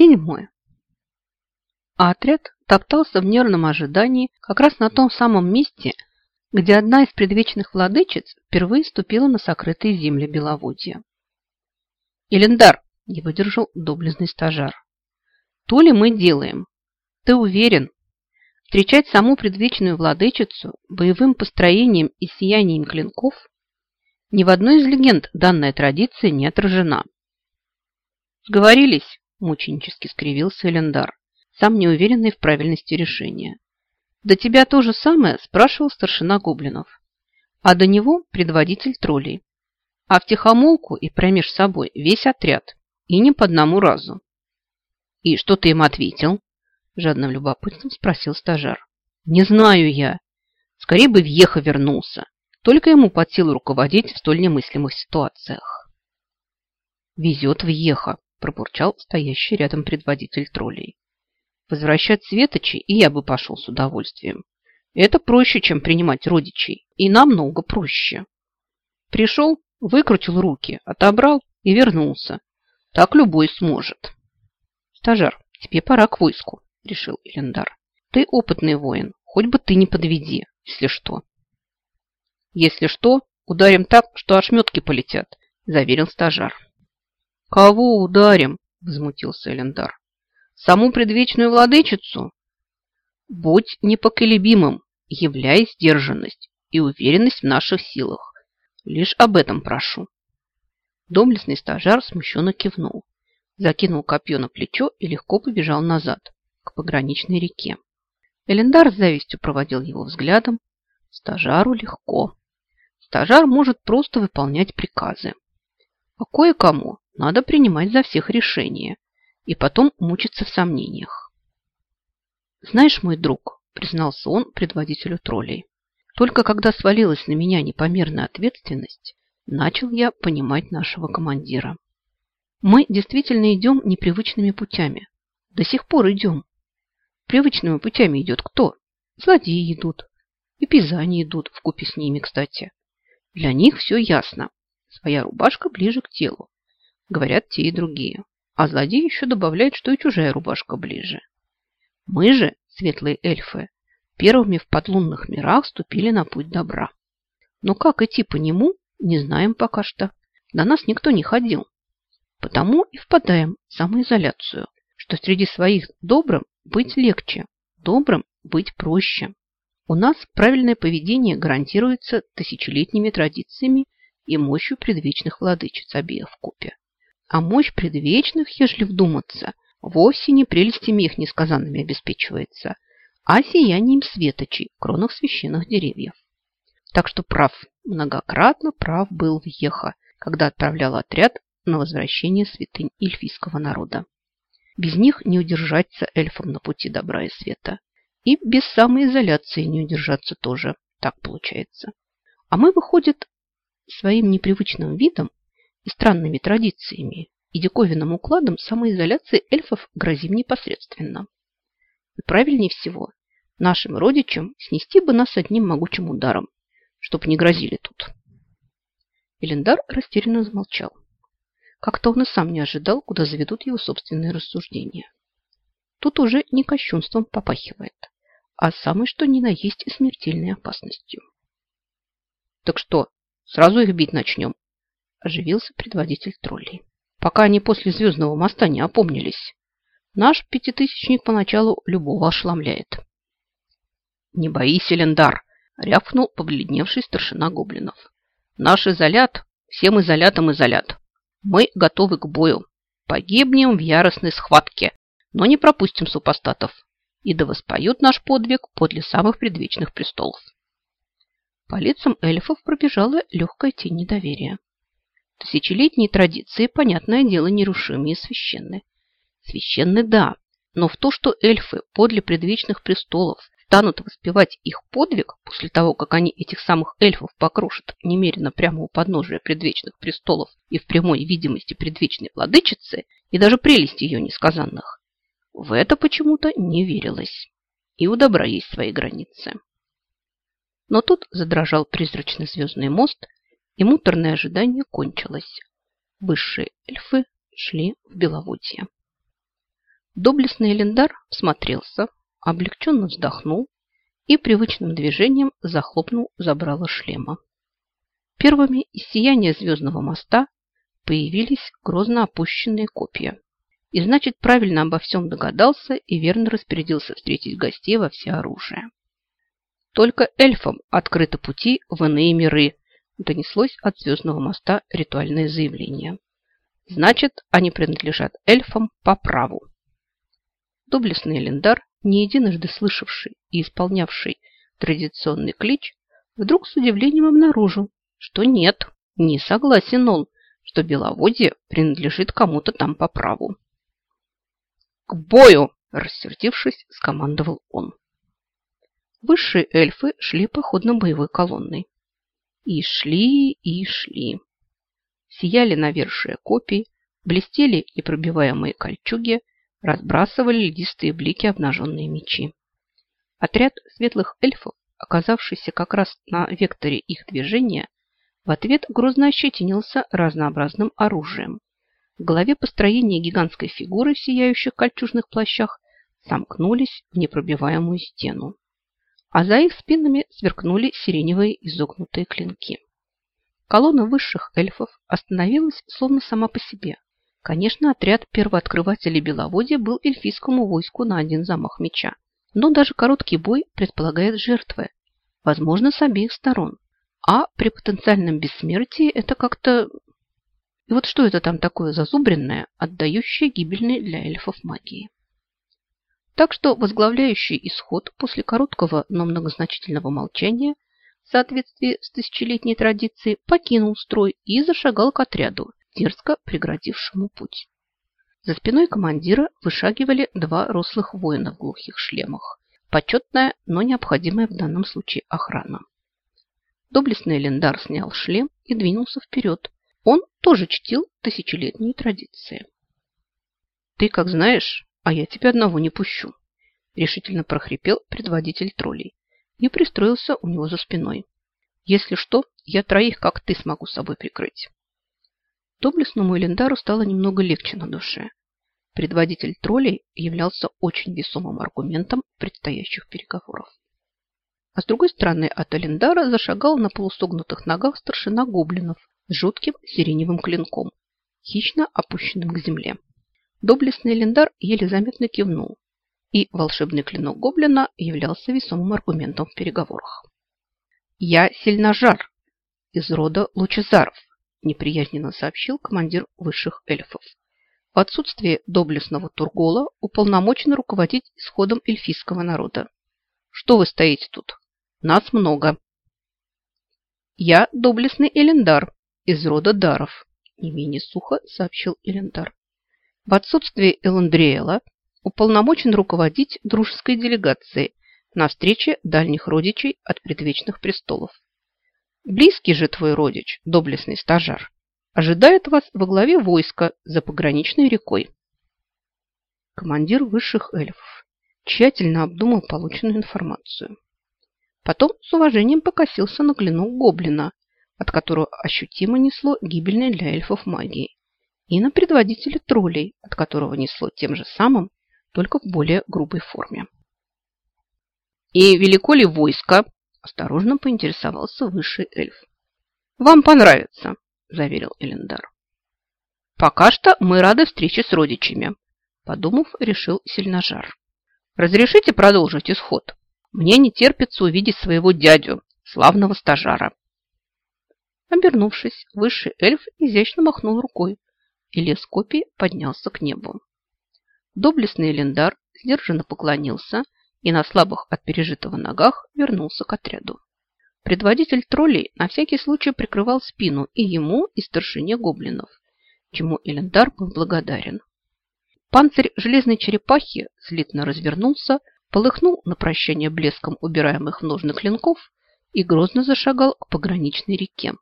Седьмое. А отряд топтался в нервном ожидании как раз на том самом месте, где одна из предвечных владычиц впервые ступила на сокрытые земли Беловодья. «Элендар!» – не выдержал доблестный стажар. «То ли мы делаем? Ты уверен? Встречать саму предвечную владычицу боевым построением и сиянием клинков ни в одной из легенд данная традиция не отражена». «Сговорились?» – мученически скривился Элендар, сам неуверенный в правильности решения. До тебя то же самое спрашивал старшина гоблинов, а до него предводитель троллей. А в тихомолку и промеж собой весь отряд, и не по одному разу. И что ты им ответил? Жадным любопытством спросил стажар. Не знаю я. Скорее бы Вьеха вернулся. Только ему под силу руководить в столь немыслимых ситуациях. Везет Вьеха, пробурчал стоящий рядом предводитель троллей. Возвращать Светочи и я бы пошел с удовольствием. Это проще, чем принимать родичей. И намного проще. Пришел, выкрутил руки, отобрал и вернулся. Так любой сможет. Стажар, тебе пора к войску, решил Элендар. Ты опытный воин, хоть бы ты не подведи, если что. Если что, ударим так, что ошметки полетят, заверил стажар. Кого ударим? Возмутился Элендар саму предвечную владычицу? Будь непоколебимым, являй сдержанность и уверенность в наших силах. Лишь об этом прошу. Доблестный стажар смущенно кивнул, закинул копье на плечо и легко побежал назад, к пограничной реке. Элендар с завистью проводил его взглядом. Стажару легко. Стажар может просто выполнять приказы. А кое-кому надо принимать за всех решения и потом мучиться в сомнениях. «Знаешь, мой друг», – признался он предводителю троллей, «только когда свалилась на меня непомерная ответственность, начал я понимать нашего командира. Мы действительно идем непривычными путями. До сих пор идем. Привычными путями идет кто? Злодеи идут. И пизани идут, вкупе с ними, кстати. Для них все ясно. Своя рубашка ближе к телу. Говорят те и другие. А злодей еще добавляет, что и чужая рубашка ближе. Мы же, светлые эльфы, первыми в подлунных мирах ступили на путь добра. Но как идти по нему, не знаем пока что. До нас никто не ходил. Потому и впадаем в самоизоляцию, что среди своих добрым быть легче, добрым быть проще. У нас правильное поведение гарантируется тысячелетними традициями и мощью предвечных владычиц обеих в купе. А мощь предвечных, ежели вдуматься, вовсе не прелестями их несказанными обеспечивается, а сиянием светочей в кронах священных деревьев. Так что прав, многократно прав был Вьеха, когда отправлял отряд на возвращение святынь эльфийского народа. Без них не удержаться эльфам на пути добра и света. И без самоизоляции не удержаться тоже. Так получается. А мы, выходит, своим непривычным видом и странными традициями и диковинным укладом самоизоляции эльфов грозим непосредственно. И правильнее всего нашим родичам снести бы нас одним могучим ударом, чтоб не грозили тут. Элендар растерянно замолчал. Как-то он и сам не ожидал, куда заведут его собственные рассуждения. Тут уже не кощунством попахивает, а самой что ни на есть смертельной опасностью. Так что, сразу их бить начнем? Оживился предводитель троллей. Пока они после Звездного моста не опомнились. Наш пятитысячник поначалу любого ошеломляет. «Не боись, Элендар!» – рявкнул побледневший старшина гоблинов. «Наш изолят, всем изолятам изолят. Мы готовы к бою. Погибнем в яростной схватке, но не пропустим супостатов. И да воспоют наш подвиг подле самых предвечных престолов». По лицам эльфов пробежала легкая тень недоверия. Тысячелетние традиции, понятное дело, нерушимые и священны. Священны, да, но в то, что эльфы подле предвечных престолов станут воспевать их подвиг после того, как они этих самых эльфов покрушат немерено прямо у подножия предвечных престолов и в прямой видимости предвечной владычицы, и даже прелести ее несказанных, в это почему-то не верилось. И у добра есть свои границы. Но тут задрожал призрачный звездный мост – и муторное ожидание кончилось. Высшие эльфы шли в Беловодье. Доблестный Элендар всмотрелся, облегченно вздохнул и привычным движением захлопнул забрало шлема. Первыми из сияния звездного моста появились грозно опущенные копья. И значит, правильно обо всем догадался и верно распорядился встретить гостей во всеоружие. Только эльфам открыты пути в иные миры, донеслось от звездного моста ритуальное заявление. Значит, они принадлежат эльфам по праву. Доблестный Элендар, не единожды слышавший и исполнявший традиционный клич, вдруг с удивлением обнаружил, что нет, не согласен он, что Беловодье принадлежит кому-то там по праву. «К бою!» – рассердившись, скомандовал он. Высшие эльфы шли походно-боевой колонной. И шли, и шли. Сияли навершие копий, блестели непробиваемые кольчуги, разбрасывали льдистые блики обнаженные мечи. Отряд светлых эльфов, оказавшийся как раз на векторе их движения, в ответ грозно ощетинился разнообразным оружием. В голове построения гигантской фигуры в сияющих кольчужных плащах сомкнулись в непробиваемую стену а за их спинами сверкнули сиреневые изогнутые клинки. Колонна высших эльфов остановилась словно сама по себе. Конечно, отряд первооткрывателей Беловодья был эльфийскому войску на один замах меча. Но даже короткий бой предполагает жертвы, возможно, с обеих сторон. А при потенциальном бессмертии это как-то... И вот что это там такое зазубренное, отдающее гибельной для эльфов магии? Так что возглавляющий исход после короткого, но многозначительного молчания в соответствии с тысячелетней традицией покинул строй и зашагал к отряду, дерзко преградившему путь. За спиной командира вышагивали два рослых воина в глухих шлемах. Почетная, но необходимая в данном случае охрана. Доблестный Лендар снял шлем и двинулся вперед. Он тоже чтил тысячелетние традиции. «Ты как знаешь, а я тебя одного не пущу», – решительно прохрипел предводитель троллей и пристроился у него за спиной. «Если что, я троих, как ты, смогу с собой прикрыть». Доблестному Элендару стало немного легче на душе. Предводитель троллей являлся очень весомым аргументом предстоящих переговоров. А с другой стороны от Элендара зашагал на полусогнутых ногах старшина гоблинов с жутким сиреневым клинком, хищно опущенным к земле. Доблестный Лендар еле заметно кивнул, и волшебный клинок гоблина являлся весомым аргументом в переговорах. «Я сильножар из рода Лучезаров», неприязненно сообщил командир высших эльфов. В отсутствие доблестного Тургола уполномочен руководить исходом эльфийского народа. Что вы стоите тут? Нас много. Я доблестный Элендар из рода Даров, не менее сухо сообщил Элендар. В отсутствие Эландриэла уполномочен руководить дружеской делегацией на встрече дальних родичей от предвечных престолов. Близкий же твой родич, доблестный стажар, ожидает вас во главе войска за пограничной рекой. Командир высших эльфов тщательно обдумал полученную информацию. Потом с уважением покосился на клинок гоблина, от которого ощутимо несло гибельной для эльфов магии и на предводителя троллей, от которого несло тем же самым, только в более грубой форме. «И велико ли войско?» – осторожно поинтересовался высший эльф. «Вам понравится», – заверил Элендар. «Пока что мы рады встрече с родичами», – подумав, решил Сильножар. «Разрешите продолжить исход? Мне не терпится увидеть своего дядю, славного стажара». Обернувшись, высший эльф изящно махнул рукой, и лес копий поднялся к небу. Доблестный Элендар сдержанно поклонился и на слабых от пережитого ногах вернулся к отряду. Предводитель троллей на всякий случай прикрывал спину и ему, и старшине гоблинов, чему Элендар был благодарен. Панцирь железной черепахи слитно развернулся, полыхнул на прощание блеском убираемых в ножны клинков и грозно зашагал к пограничной реке.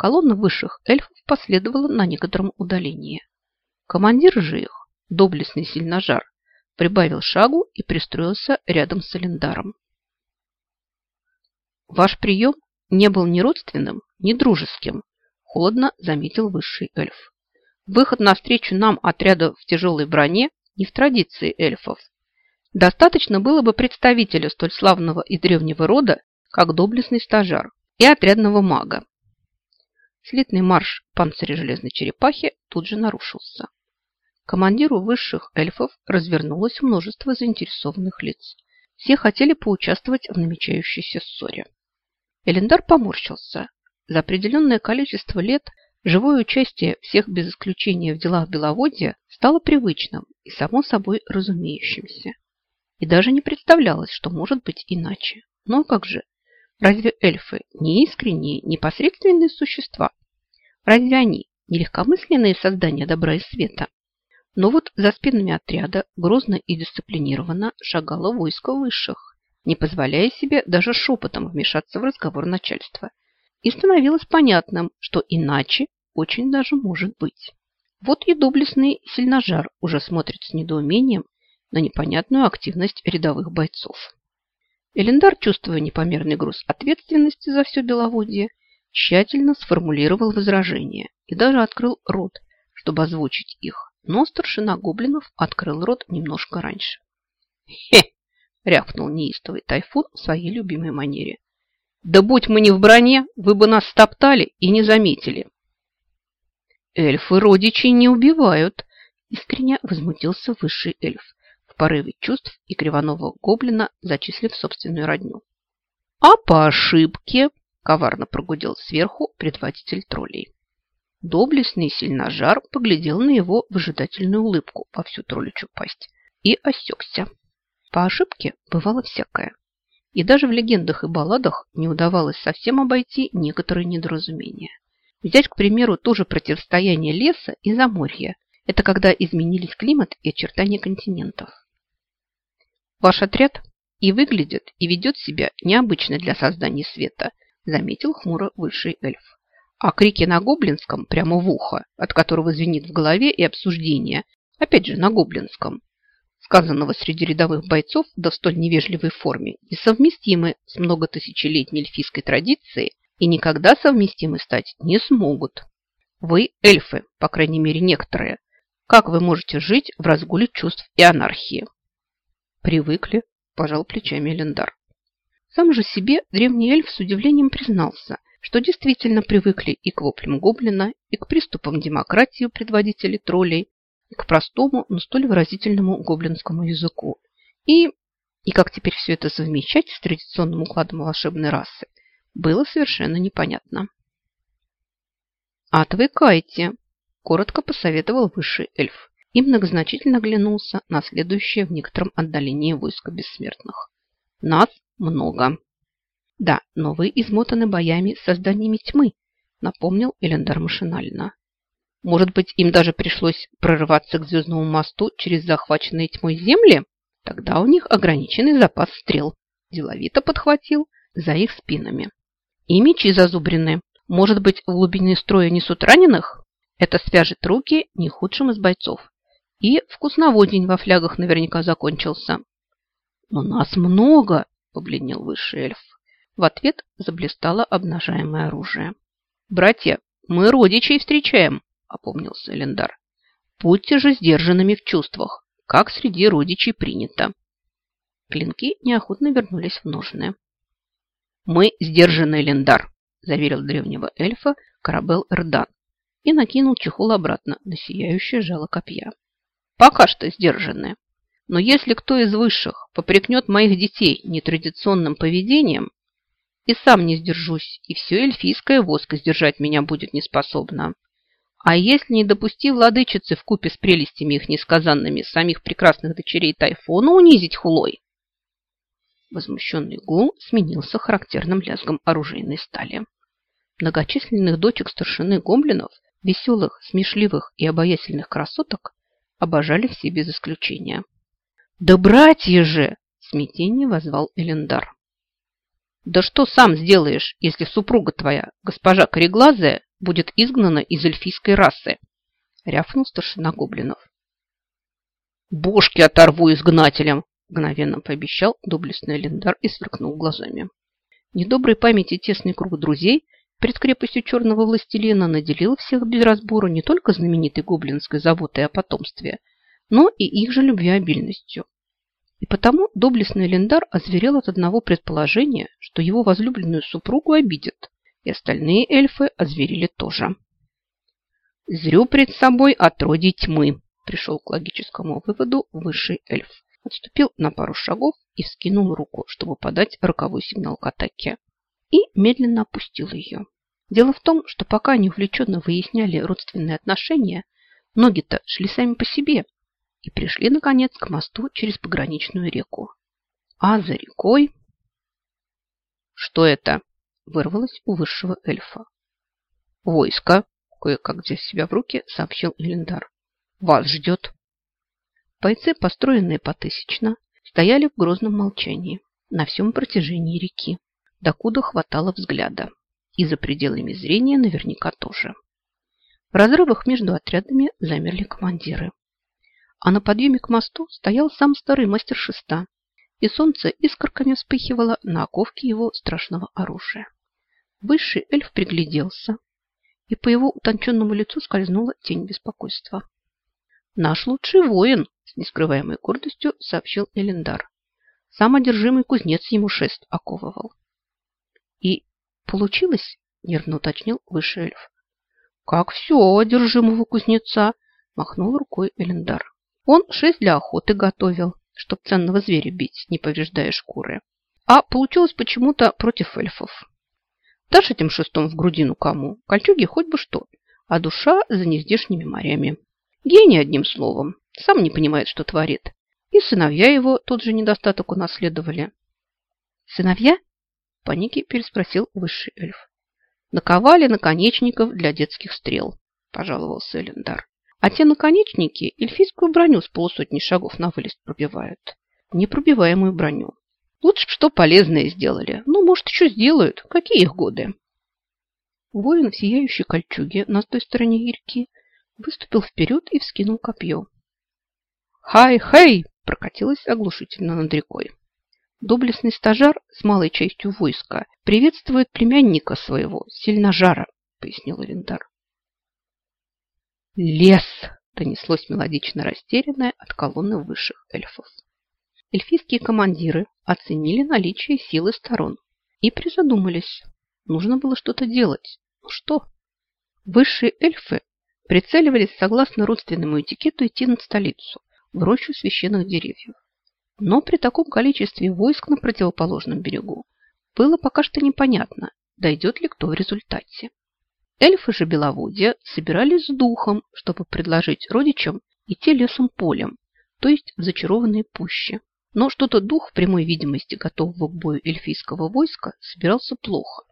Колонна высших эльфов последовала на некотором удалении. Командир же их, доблестный сильножар, прибавил шагу и пристроился рядом с Элендаром. «Ваш прием не был ни родственным, ни дружеским», холодно заметил высший эльф. «Выход навстречу нам отряда в тяжелой броне не в традиции эльфов. Достаточно было бы представителя столь славного и древнего рода, как доблестный стажар и отрядного мага. Слитный марш панциря железной черепахи тут же нарушился. Командиру высших эльфов развернулось множество заинтересованных лиц. Все хотели поучаствовать в намечающейся ссоре. Элендар поморщился. За определенное количество лет живое участие всех без исключения в делах Беловодья стало привычным и само собой разумеющимся. И даже не представлялось, что может быть иначе. Но как же? Разве эльфы не искренние, непосредственные существа? Разве они не легкомысленные создания добра и света? Но вот за спинами отряда грозно и дисциплинированно шагало войско высших, не позволяя себе даже шепотом вмешаться в разговор начальства. И становилось понятным, что иначе очень даже может быть. Вот и доблестный сильножар уже смотрит с недоумением на непонятную активность рядовых бойцов. Элендар, чувствуя непомерный груз ответственности за все беловодье, тщательно сформулировал возражения и даже открыл рот, чтобы озвучить их. Но старшина гоблинов открыл рот немножко раньше. «Хе!» – рявкнул неистовый тайфун в своей любимой манере. «Да будь мы не в броне, вы бы нас стоптали и не заметили!» «Эльфы родичей не убивают!» – искренне возмутился высший эльф порыве чувств и кривонового гоблина, зачислив собственную родню. «А по ошибке!» – коварно прогудел сверху предводитель троллей. Доблестный сильножар поглядел на его выжидательную улыбку во всю тролличью пасть и осекся. По ошибке бывало всякое. И даже в легендах и балладах не удавалось совсем обойти некоторые недоразумения. Взять, к примеру, тоже противостояние леса и заморья. Это когда изменились климат и очертания континентов. Ваш отряд и выглядит, и ведет себя необычно для создания света, заметил хмуро высший эльф. А крики на гоблинском прямо в ухо, от которого звенит в голове и обсуждение, опять же на гоблинском, сказанного среди рядовых бойцов да в столь невежливой форме, несовместимы с многотысячелетней эльфийской традицией и никогда совместимы стать не смогут. Вы эльфы, по крайней мере некоторые. Как вы можете жить в разгуле чувств и анархии? Привыкли, пожал плечами Элендар. Сам же себе древний эльф с удивлением признался, что действительно привыкли и к воплям гоблина, и к приступам демократии у предводителей троллей, и к простому, но столь выразительному гоблинскому языку. И, и как теперь все это совмещать с традиционным укладом волшебной расы, было совершенно непонятно. «Отвыкайте», – коротко посоветовал высший эльф и многозначительно оглянулся на следующее в некотором отдалении войско бессмертных. Нас много. Да, но вы измотаны боями с созданиями тьмы, напомнил Элендар машинально. Может быть, им даже пришлось прорываться к звездному мосту через захваченные тьмой земли? Тогда у них ограниченный запас стрел. Деловито подхватил за их спинами. И мечи зазубрены. Может быть, в глубине строя несут раненых? Это свяжет руки не худшим из бойцов. И вкусноводень во флягах наверняка закончился. «Но нас много!» – побледнел высший эльф. В ответ заблистало обнажаемое оружие. «Братья, мы родичей встречаем!» – опомнился Элендар. «Будьте же сдержанными в чувствах, как среди родичей принято». Клинки неохотно вернулись в ножны. «Мы сдержанный Элендар», – заверил древнего эльфа Карабел Эрдан и накинул чехол обратно на сияющее жало копья. Пока что сдержанные. Но если кто из высших попрекнет моих детей нетрадиционным поведением, и сам не сдержусь, и все эльфийское войско сдержать меня будет неспособно. А если не допусти владычицы в купе с прелестями их несказанными самих прекрасных дочерей Тайфона унизить хулой? Возмущенный гул сменился характерным лязгом оружейной стали. Многочисленных дочек старшины гоблинов, веселых, смешливых и обаятельных красоток обожали все без исключения. «Да братья же!» – в смятении возвал Элендар. «Да что сам сделаешь, если супруга твоя, госпожа Кореглазая, будет изгнана из эльфийской расы?» – рявкнул старшина гоблинов. «Бошки оторву изгнателям!» – мгновенно пообещал доблестный Элендар и сверкнул глазами. Недоброй памяти тесный круг друзей пред крепостью черного властелина наделил всех без разбора не только знаменитой гоблинской заботой о потомстве, но и их же любвеобильностью. И потому доблестный Лендар озверел от одного предположения, что его возлюбленную супругу обидят, и остальные эльфы озверили тоже. «Зрю пред собой отродий тьмы», пришел к логическому выводу высший эльф. Отступил на пару шагов и вскинул руку, чтобы подать роковой сигнал к атаке. И медленно опустил ее. Дело в том, что пока они увлеченно выясняли родственные отношения, ноги-то шли сами по себе и пришли, наконец, к мосту через пограничную реку. А за рекой... Что это? Вырвалось у высшего эльфа. Войско, кое-как взяв себя в руки, сообщил Элендар. Вас ждет. Бойцы, построенные потысячно, стояли в грозном молчании на всем протяжении реки, докуда хватало взгляда. И за пределами зрения наверняка тоже. В разрывах между отрядами замерли командиры. А на подъеме к мосту стоял сам старый мастер шеста, и солнце искорками вспыхивало на оковке его страшного оружия. Высший эльф пригляделся, и по его утонченному лицу скользнула тень беспокойства. «Наш лучший воин!» – с нескрываемой гордостью сообщил Элендар. Сам одержимый кузнец ему шест оковывал. «И получилось?» – нервно уточнил высший эльф. «Как все одержимого кузнеца!» – махнул рукой Элендар. «Он шесть для охоты готовил, чтоб ценного зверя бить, не повреждая шкуры. А получилось почему-то против эльфов. Дашь этим шестом в грудину кому? Кольчуги хоть бы что, а душа за нездешними морями». Гений, одним словом. Сам не понимает, что творит. И сыновья его тот же недостаток унаследовали. «Сыновья?» – панике переспросил высший эльф. «Наковали наконечников для детских стрел», – пожаловался Элендар. «А те наконечники эльфийскую броню с полусотни шагов на вылез пробивают. Непробиваемую броню. Лучше бы что полезное сделали. Ну, может, еще сделают. Какие их годы?» Воин в сияющей кольчуге на той стороне реки выступил вперед и вскинул копье. «Хай-хей!» прокатилась оглушительно над рекой. Доблестный стажар с малой частью войска приветствует племянника своего, сильножара, пояснил Эвендар. Лес! донеслось мелодично растерянное от колонны высших эльфов. Эльфийские командиры оценили наличие силы сторон и призадумались. Нужно было что-то делать. Ну что? Высшие эльфы прицеливались согласно родственному этикету идти на столицу, в рощу священных деревьев. Но при таком количестве войск на противоположном берегу было пока что непонятно, дойдет ли кто в результате. Эльфы же Беловодья собирались с духом, чтобы предложить родичам идти лесом-полем, то есть в зачарованные пущи. Но что-то дух в прямой видимости готового к бою эльфийского войска собирался плохо.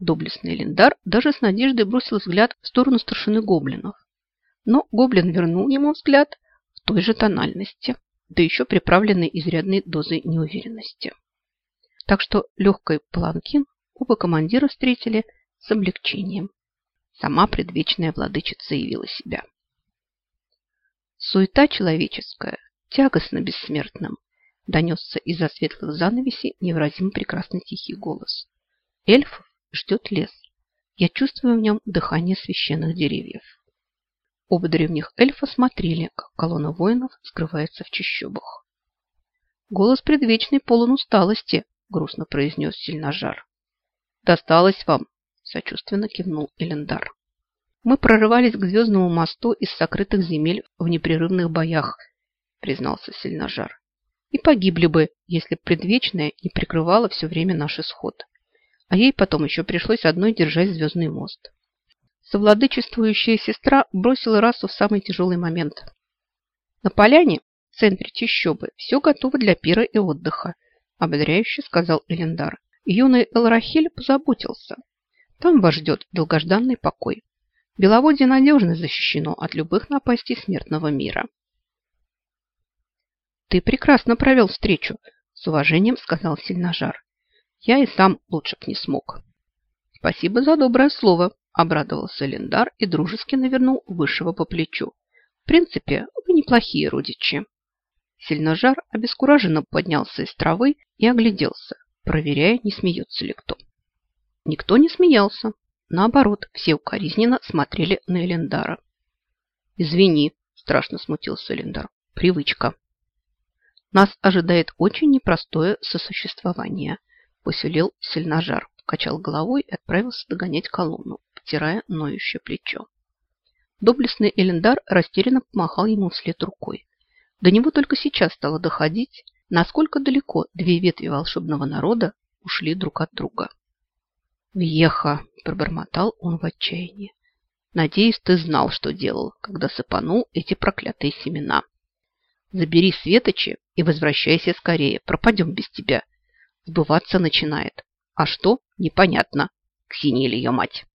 Доблестный Лендар даже с надеждой бросил взгляд в сторону старшины гоблинов. Но гоблин вернул ему взгляд в той же тональности, да еще приправленной изрядной дозой неуверенности. Так что легкий паланкин оба командира встретили с облегчением. Сама предвечная владычица явила себя. Суета человеческая, тягостно бессмертным, донесся из-за светлых занавесей невыразимо прекрасный тихий голос. Эльфов ждет лес. Я чувствую в нем дыхание священных деревьев. Оба древних эльфа смотрели, как колонна воинов скрывается в чащобах. «Голос предвечный полон усталости», — грустно произнес сильножар. «Досталось вам», — сочувственно кивнул Элендар. «Мы прорывались к звездному мосту из сокрытых земель в непрерывных боях», — признался сильножар. «И погибли бы, если предвечная не прикрывала все время наш исход а ей потом еще пришлось одной держать звездный мост. Совладычествующая сестра бросила расу в самый тяжелый момент. На поляне, в центре чащобы, все готово для пира и отдыха, ободряюще сказал Элендар. Юный Элрахиль позаботился. Там вас ждет долгожданный покой. Беловодье надежно защищено от любых напастей смертного мира. «Ты прекрасно провел встречу», – с уважением сказал Сильножар. Я и сам лучше б не смог. Спасибо за доброе слово, обрадовался Лендар и дружески навернул высшего по плечу. В принципе, вы неплохие родичи. Сильножар обескураженно поднялся из травы и огляделся, проверяя, не смеется ли кто. Никто не смеялся. Наоборот, все укоризненно смотрели на Элендара. «Извини», – страшно смутился Элендар. привычка. Нас ожидает очень непростое сосуществование, посулил сильножар, качал головой и отправился догонять колонну, потирая ноющее плечо. Доблестный Элендар растерянно помахал ему вслед рукой. До него только сейчас стало доходить, насколько далеко две ветви волшебного народа ушли друг от друга. «Въеха!» – пробормотал он в отчаянии. «Надеюсь, ты знал, что делал, когда сыпанул эти проклятые семена. Забери светочи и возвращайся скорее, пропадем без тебя. Сбываться начинает. А что? Непонятно. Ксениль ее мать!»